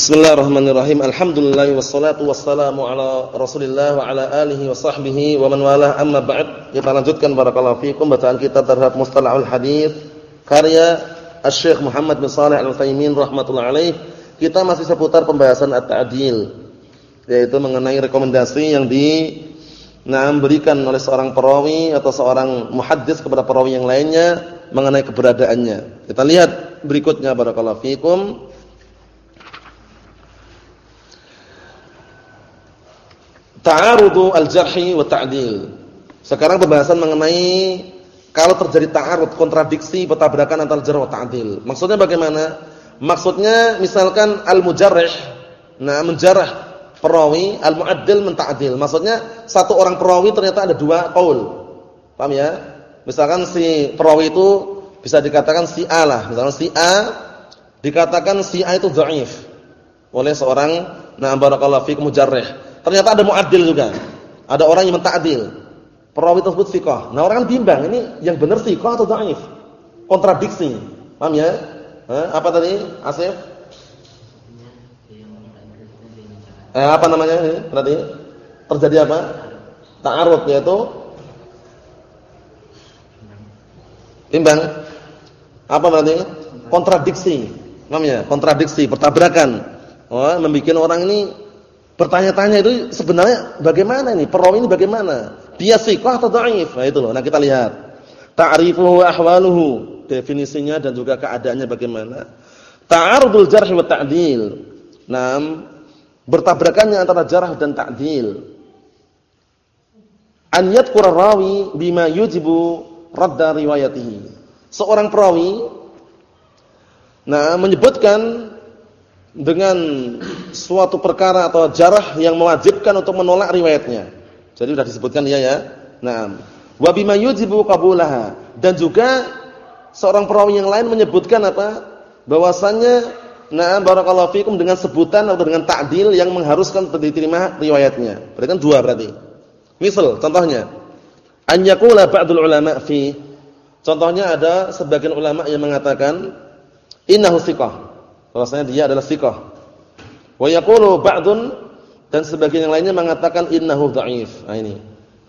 Bismillahirrahmanirrahim. Alhamdulillah wassalatu wassalamu ala Rasulillah wa ala alihi wa sahbihi wa man walah amma ba'd. Kita lanjutkan barakallahu fikum bacaan kita terhadap Mustalahul Hadis karya Asy-Syaikh Muhammad bin Shalih Al-Utsaimin rahimatullah alaih. Kita masih seputar pembahasan at-ta'dil yaitu mengenai rekomendasi yang di nah, berikan oleh seorang perawi atau seorang muhaddis kepada perawi yang lainnya mengenai keberadaannya. Kita lihat berikutnya barakallahu fikum. Ta'arudu al-jarhi wa ta'dil. Sekarang pembahasan mengenai kalau terjadi ta'arud, kontradiksi, bertabrakan antara jarh wa ta'dil. Maksudnya bagaimana? Maksudnya misalkan al-mujarrih, nah menjarah perawi, al-mu'addil menta'dil. Maksudnya satu orang perawi ternyata ada dua qaul. Paham ya? Misalkan si perawi itu bisa dikatakan si A lah. Misalkan si A dikatakan si A itu dhaif oleh seorang na barakallahu fikum mujarrih. Ternyata ada muadil juga. Ada orang yang mentadil. Perawi tersebut thiqah. Nah, orang kan bimbang, ini yang benar thiqah atau dhaif? Kontradiksi. Paham ya? Hah? Apa tadi? Asif? Eh, apa namanya ini? Berarti terjadi apa? Ta'arud yaitu bimbang. Apa berarti? Kontradiksi. Paham ya? Kontradiksi, pertabrakan. Oh, membuat orang ini Bertanya-tanya itu sebenarnya bagaimana ini? Perawi ini bagaimana? Dia thiqah atau dhaif? Nah itu loh. Nah kita lihat. Ta'rifuhu ahwaluhu, definisinya dan juga keadaannya bagaimana? Ta'arudul jarh wa ta'dil. Naam, bertabrakannya antara jarh dan ta'dil. An yadhkura rawi bima yujibu radda riwayatihi. Seorang perawi nah menyebutkan dengan suatu perkara atau jarah yang mewajibkan untuk menolak riwayatnya. Jadi sudah disebutkan dia ya. Nah, wa bima yujibu qabulaha dan juga seorang perawi yang lain menyebutkan apa? Bahwasannya nah barakallahu fikum dengan sebutan atau dengan ta'dil yang mengharuskan diterima riwayatnya. Berarti kan dua berarti. Misal contohnya an yaqula ba'dul ulama fi Contohnya ada sebagian ulama yang mengatakan innahu thiqah bahwasanya dia adalah thiqah. Wa yaqulu ba'dun dan sebagian yang lainnya mengatakan innahu dhaif. Nah ini.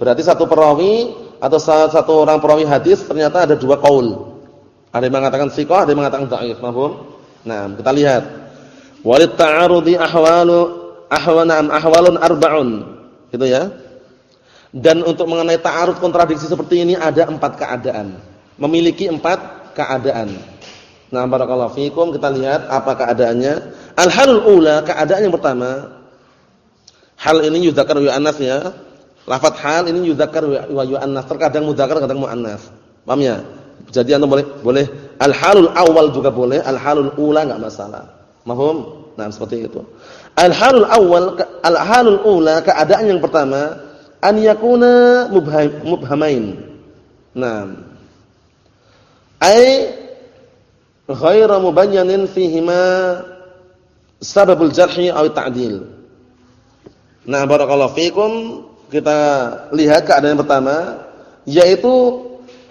Berarti satu perawi atau satu orang perawi hadis ternyata ada dua qaul. Ada yang mengatakan thiqah, ada yang mengatakan dhaif. Nah, kita lihat. Walit ta'arudi ahwalu ahwanam ahwalun arba'un. Gitu ya. Dan untuk mengenai ta'arud kontradiksi seperti ini ada empat keadaan. Memiliki empat keadaan. Nah, barakallahu fikum kita lihat apa keadaannya. Al-halul ula, keadaan yang pertama. Hal ini yudzakkar wa yu'annas ya. Lafaz hal ini yudzakkar wa yu'annas, terkadang mudzakkar, kadang muannas. Paham ya? Jadi antum boleh boleh al-halul awal juga boleh, al-halul ula enggak masalah. Mahum? Nah, seperti itu. Al-halul awal, al-halul ula, keadaan yang pertama an yakuna mubhamain. Nah, ai ghaira mubayyanin fihima sababul jarhi aw ta'dil. Nah, barakallahu fikum kita lihat keadaan yang pertama yaitu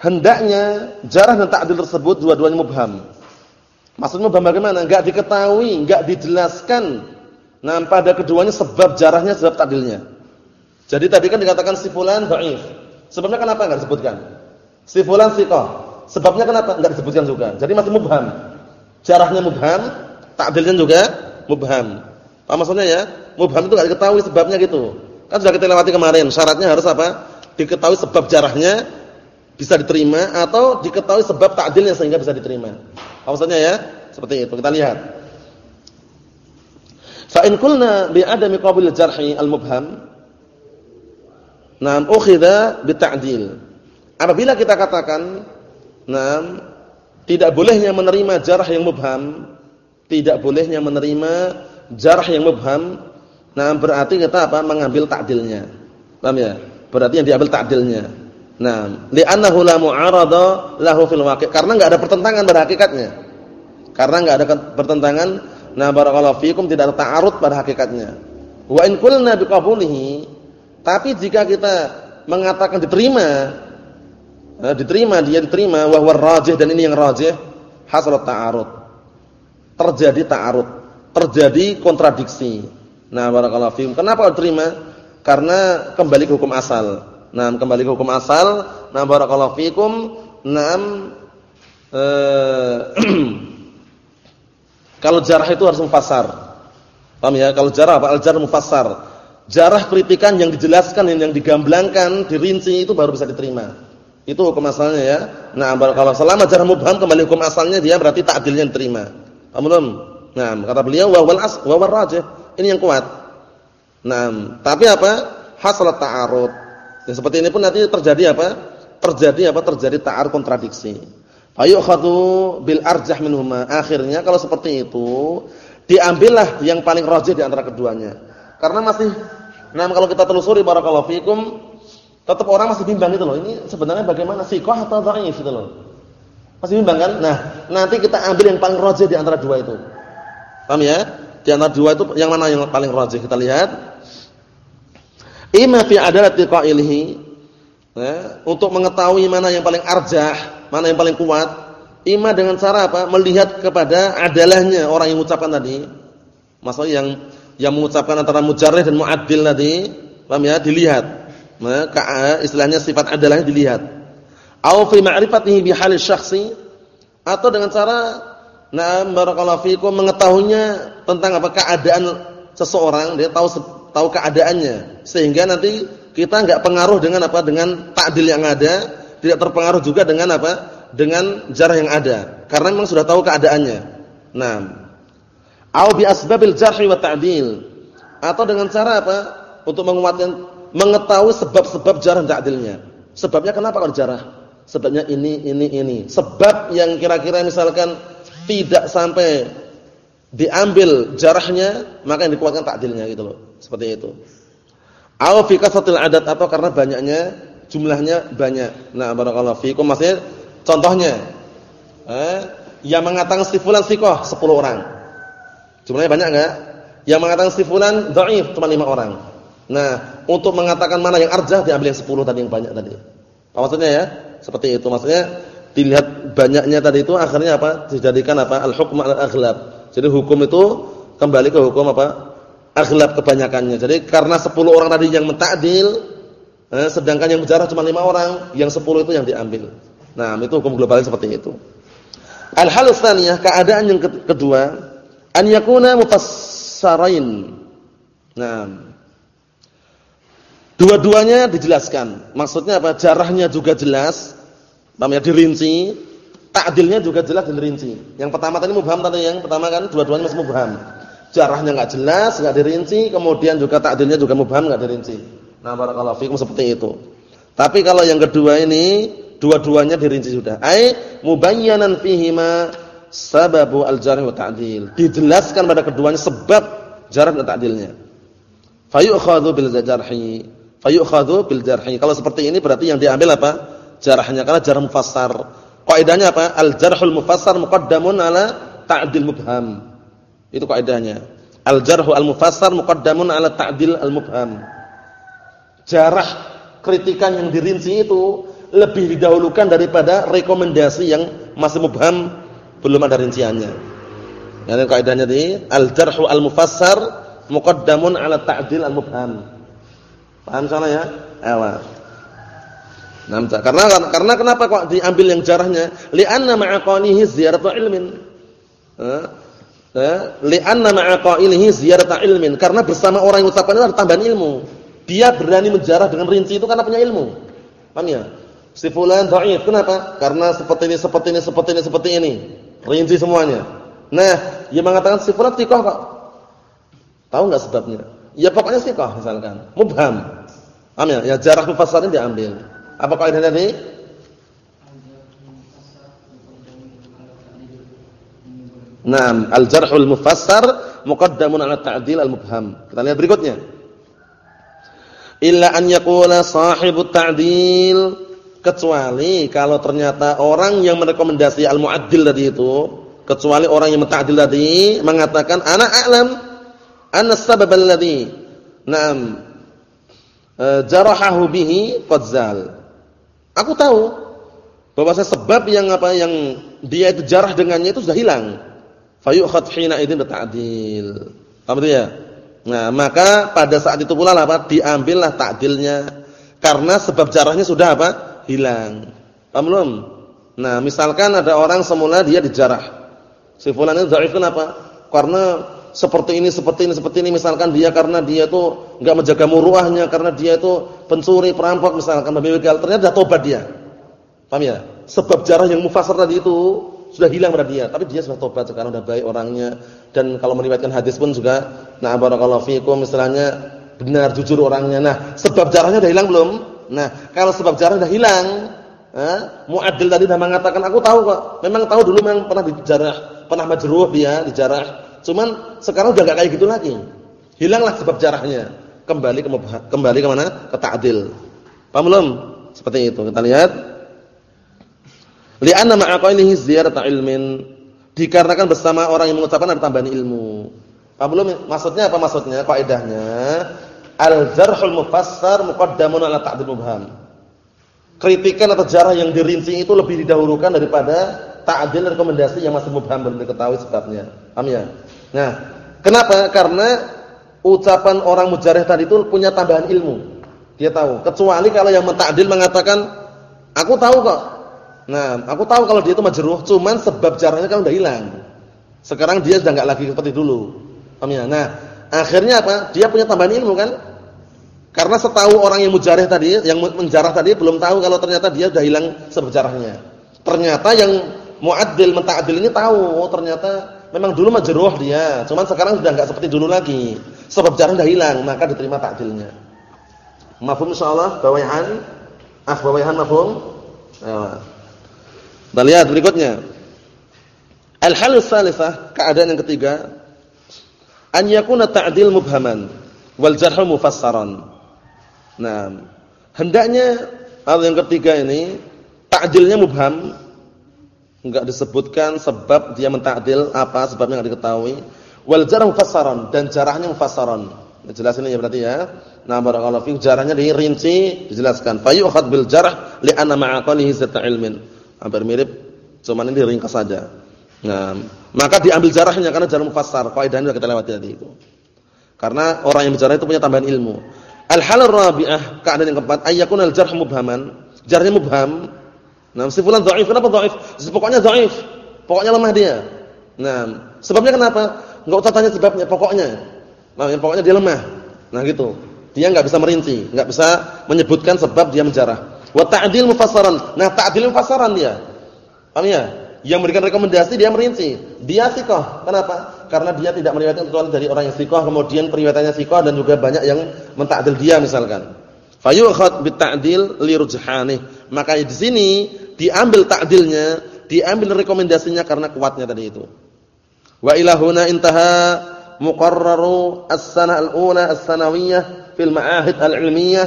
hendaknya jarah dan ta'dil tersebut dua-duanya mubham. Maksudnya mubham bagaimana? Enggak diketahui, enggak dijelaskan. Nah, pada keduanya sebab jarahnya, sebab ta'dilnya. Jadi tadi kan dikatakan si fulan dhaif. Sebabnya kenapa enggak disebutkan? Si fulan thiqah. Sebabnya kenapa? Enggak disebutkan juga. Jadi masih mubham. Jarahnya mubham, ta'dilnya juga mubham. Apa maksudnya ya? Mubham itu enggak diketahui sebabnya gitu. Kan sudah kita lewati kemarin, syaratnya harus apa? Diketahui sebab jarahnya bisa diterima atau diketahui sebab ta'dilnya sehingga bisa diterima. Apa maksudnya ya? Seperti itu. Kita lihat. Fa in qulna bi adami qabil jarhi al-mubham Naam ukhidha bi ta'dil. Apabila kita katakan Nah, tidak bolehnya menerima jarah yang mubham, tidak bolehnya menerima jarah yang mubham. Nah, berarti kita apa? Mengambil takdilnya. Paham ya? Berarti yang diambil takdilnya. Nah, li'annahu la mu'arada lahu fil waqi'. Karena enggak ada pertentangan pada hakikatnya. Karena enggak ada pertentangan, nah barakallahu fikum tidak ada ta'arud pada hakikatnya. Wa in qulna biqabulihi, tapi jika kita mengatakan diterima eh, diterima dia diterima wahwa rajih dan ini yang rajih hasalat ta'arud terjadi ta'arud terjadi kontradiksi. Nah, barakallahu fiikum. Kenapa terima? Karena kembali ke hukum asal. Nah, kembali ke hukum asal. Nah, barakallahu fiikum. Naam eh, kalau jarah itu harus mufassar. Paham ya? Kalau jarah apa? Al-jarh mufassar. Jarah kritikan yang dijelaskan yang digamblangkan, dirinci itu baru bisa diterima. Itu hukum asalnya ya. Nah, kalau selama jarah mubham kembali hukum asalnya dia berarti ta'dilnya diterima. Paham belum? Nah, kata beliau wa wal as wa rajih. Ini yang kuat. Nah, tapi apa? Hasalat ta'arud. Yang seperti ini pun nanti terjadi apa? Terjadi apa? Terjadi ta'arud kontradiksi. Fayukhadhu bil arjah minhuma. Akhirnya kalau seperti itu, diambillah yang paling rajih di antara keduanya. Karena masih nah kalau kita telusuri barakallahu fikum, tetap orang masih bimbang itu loh. Ini sebenarnya bagaimana? Kok atau dhaif itu loh. Masih bimbang kan? Nah, nanti kita ambil yang paling rajih di antara dua itu. Paham ya? Di antara dua itu yang mana yang paling rajih? Kita lihat. Ima fi adalati qailihi. Ya, untuk mengetahui mana yang paling arjah, mana yang paling kuat, ima dengan cara apa? Melihat kepada adalahnya orang yang mengucapkan tadi. Maksudnya yang yang mengucapkan antara mujarrih dan muaddil tadi, paham ya? Dilihat. Maka istilahnya sifat adalahnya dilihat. Au fi ma'rifatihi bi halis syakhsi atau dengan cara Nah, barakallahu fikum mengetahuinya tentang apa keadaan seseorang, dia tahu tahu keadaannya sehingga nanti kita enggak pengaruh dengan apa dengan takdil yang ada, tidak terpengaruh juga dengan apa? dengan jarah yang ada karena memang sudah tahu keadaannya. Nah, au bi asbabil jarh wa ta'dil atau dengan cara apa? untuk menguatkan mengetahui sebab-sebab jarah ta'dilnya. Sebabnya kenapa kalau jarah? Sebabnya ini ini ini. Sebab yang kira-kira misalkan tidak sampai diambil jarahnya, maka yang dikuatkan takdilnya gitu loh. Seperti itu. Au fi kasatil adat atau karena banyaknya jumlahnya banyak. Nah, barakallahu fikum maksudnya contohnya eh yang mengatakan si fulan sikoh 10 orang. Jumlahnya banyak enggak? Yang mengatakan si fulan dhaif cuma 5 orang. Nah, untuk mengatakan mana yang arjah diambil yang 10 tadi yang banyak tadi. Apa maksudnya ya? Seperti itu maksudnya dilihat banyaknya tadi itu akhirnya apa? Dijadikan apa? Al-hukm al-aghlab. Jadi hukum itu kembali ke hukum apa? Aghlab kebanyakannya. Jadi karena 10 orang tadi yang mentakdil, eh, sedangkan yang bicara cuma 5 orang, yang 10 itu yang diambil. Nah, itu hukum globalnya seperti itu. Al-hal tsaniyah, keadaan yang kedua, an yakuna mufassarain. Nah, dua-duanya dijelaskan. Maksudnya apa? Jarahnya juga jelas, namanya dirinci, takdilnya juga jelas dan dirinci. Yang pertama tadi mubham tadi yang pertama kan dua-duanya masih mubham. Jarahnya enggak jelas, enggak dirinci, kemudian juga takdilnya juga mubham enggak dirinci. Nah, barakallahu fikum seperti itu. Tapi kalau yang kedua ini dua-duanya dirinci sudah. Ai mubayyanan ma sababu al-jarh wa ta'dil. Dijelaskan pada keduanya sebab jarah dan ta'dilnya. Fayu'khadhu bil jarhi. Fayu'khadhu bil jarhi. Kalau seperti ini berarti yang diambil apa? jarahnya karena jarah mufassar. Kaidahnya apa? Al-jarhul mufassar muqaddamun ala ta'dil mubham. Itu kaidahnya. Al-jarhu al-mufassar muqaddamun ala ta'dil al-mubham. Jarah kritikan yang dirinci itu lebih didahulukan daripada rekomendasi yang masih mubham belum ada rinciannya. Yani kaidahnya di al-jarhu al-mufassar muqaddamun ala ta'dil al-mubham. Paham sana ya? Ayo. Nah, karena karena kenapa kok diambil yang jarahnya? Li'anna ma'aqanihi ziyaratu ilmin. Eh? Eh? Li'anna ma'aqanihi ziyaratu ilmin. Karena bersama orang yang ucapkan itu ada tambahan ilmu. Dia berani menjarah dengan rinci itu karena punya ilmu. Paham ya? Si fulan dhaif. Kenapa? Karena seperti ini, seperti ini, seperti ini, seperti ini. Rinci semuanya. Nah, dia mengatakan si fulan thiqah kok. Tahu enggak sebabnya? Ya pokoknya thiqah misalkan. Mubham. Paham ya? Ya jarah mufassarin diambil. Apa kaidah tadi? Naam, al-jarhul mufassar muqaddamun 'ala ta'dil al-mubham. Kita lihat berikutnya. Illa an yaqula sahibut ta'dil kecuali kalau ternyata orang yang merekomendasi al-mu'addil tadi itu, kecuali orang yang menta'dil tadi mengatakan ana a'lam anna sabab alladhi na'am jarahahu bihi qad zal. Aku tahu bahwa sebab yang apa yang dia itu jarah dengannya itu sudah hilang. Fayu'khad hina idzin ta'dil. Paham itu ya? Nah, maka pada saat itu pula apa? Diambillah ta'dilnya karena sebab jarahnya sudah apa? hilang. Paham belum? Nah, misalkan ada orang semula dia dijarah. Si fulan itu dhaif kenapa? Karena seperti ini, seperti ini, seperti ini misalkan dia karena dia itu enggak menjaga muruahnya, karena dia itu pencuri, perampok misalkan, begal, ternyata tobat dia. Paham ya? Sebab jarah yang mufassar tadi itu sudah hilang pada dia, tapi dia sudah tobat sekarang sudah baik orangnya dan kalau meriwayatkan hadis pun juga nah barakallahu fikum misalnya benar jujur orangnya. Nah, sebab jarahnya sudah hilang belum? Nah, kalau sebab jarah sudah hilang, eh, muadil tadi sudah mengatakan aku tahu kok. Memang tahu dulu memang pernah dijarah, pernah majruh dia dijarah Cuman sekarang udah gak kayak gitu lagi. Hilanglah sebab jarahnya. Kembali ke kembali ke mana? Ke ta'dil. Paham belum? Seperti itu. Kita lihat. Li'anna ma'a qailihi ziyarata ilmin. Dikarenakan bersama orang yang mengucapkan ada tambahan ilmu. Paham belum? Maksudnya apa maksudnya? Kaidahnya al-jarhul mufassar muqaddamun ala ta'dil mubham. Kritikan atau jarah yang dirinci itu lebih didahulukan daripada ta'dil rekomendasi yang masih mubham belum diketahui sebabnya. Paham ya? Nah, kenapa? Karena ucapan orang mujarih tadi itu punya tambahan ilmu. Dia tahu. Kecuali kalau yang mentakdil mengatakan, aku tahu kok. Nah, aku tahu kalau dia itu majruh, cuman sebab jarahnya kan udah hilang. Sekarang dia sudah enggak lagi seperti dulu. Paham ya? Nah, akhirnya apa? Dia punya tambahan ilmu kan? Karena setahu orang yang mujarih tadi, yang menjarah tadi belum tahu kalau ternyata dia sudah hilang sebab jarahnya. Ternyata yang muaddil mentakdil ini tahu, oh ternyata Memang dulu majruh dia, cuman sekarang sudah enggak seperti dulu lagi. Sebab jarang dah hilang, maka diterima takdilnya. Mafhum insyaallah bawahan? Ah bawahan mafhum? Ayo. Kita lihat berikutnya. Al-hal tsalitsah, keadaan yang ketiga, an yakuna ta'dil mubhaman wal jarh mufassaran. Nah, hendaknya hal yang ketiga ini ta'dilnya mubham enggak disebutkan sebab dia mentakdil apa sebabnya enggak diketahui. Wal jarh mufassaran dan jarahnya mufassaran. Jelas ini ya berarti ya. Nah, barakallahu fi jarahnya dirinci, dijelaskan. Fa yu'khad bil jarh li anna ma'a qalihi zata ilmin. Hampir mirip, cuman ini diringkas saja. Nah, maka diambil jarahnya karena jarah mufassar. Kaidahnya sudah kita lewati tadi itu. Karena orang yang bicara itu punya tambahan ilmu. Al-hal rabi'ah, keadaan yang keempat, ayyakun al-jarh mubhaman. Jarhnya mubham, Nah, si fulan dhaif, kenapa dhaif? Pokoknya dhaif. Pokoknya lemah dia. Nah, sebabnya kenapa? Enggak usah tanya sebabnya, pokoknya. Nah, yang pokoknya dia lemah. Nah, gitu. Dia enggak bisa merinci, enggak bisa menyebutkan sebab dia menjarah. Wa ta'dil mufassaran. Nah, ta'dil mufassaran dia. Paham ya? Yang memberikan rekomendasi dia merinci. Dia sikoh. Kenapa? Karena dia tidak meriwayatkan kecuali dari orang yang sikoh, kemudian periwayatannya sikoh dan juga banyak yang mentakdil dia misalkan. Fayu'khad bita'dil li rujhani. Maka di sini diambil ta'dilnya, diambil rekomendasinya karena kuatnya tadi itu. Wa ila huna intaha muqarraru as-sanah al-ula as-sanawiyah fil ma'ahid al-ilmiyah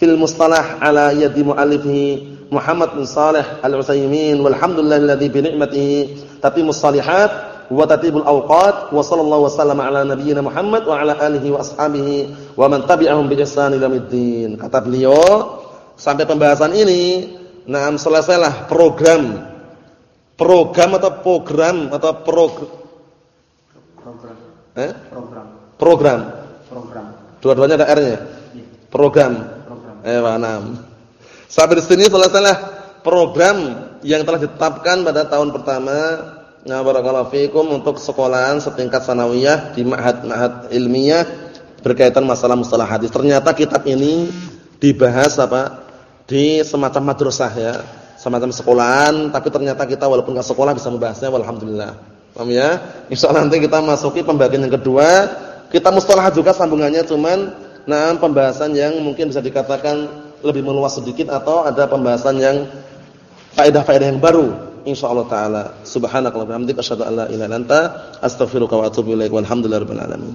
fil mustalah ala yadi mu'allifihi Muhammad bin Salih Al-Utsaimin walhamdulillahilladzi bi ni'matihi tatimmus salihat wa tatibul awqat wa sallallahu wasallam ala nabiyyina Muhammad wa ala alihi wa ashabihi wa man tabi'ahum bi ihsan ila middin. Kata beliau, sampai pembahasan ini, nah selesailah program program atau program atau prog program. Eh? Program. Program. Program. Dua-duanya ada R-nya. Iya. Program. Program. Eh, enam. Sampai di sini selesailah program yang telah ditetapkan pada tahun pertama Nah, barakallahu fikum untuk sekolahan setingkat sanawiyah di ma'had-ma'had ilmiah berkaitan masalah mustalah hadis. Ternyata kitab ini dibahas apa? Di semacam madrasah ya, semacam sekolahan, tapi ternyata kita walaupun enggak sekolah bisa membahasnya walhamdulillah. Paham ya? Insyaallah nanti kita masuki pembagian yang kedua. Kita mustalah juga sambungannya cuman nah pembahasan yang mungkin bisa dikatakan lebih meluas sedikit atau ada pembahasan yang faedah-faedah yang baru insyaallah taala subhanakallahumma wa bihamdika asyhadu an la ilaha illa anta astaghfiruka wa atubu ilaik walhamdulillahi rabbil alamin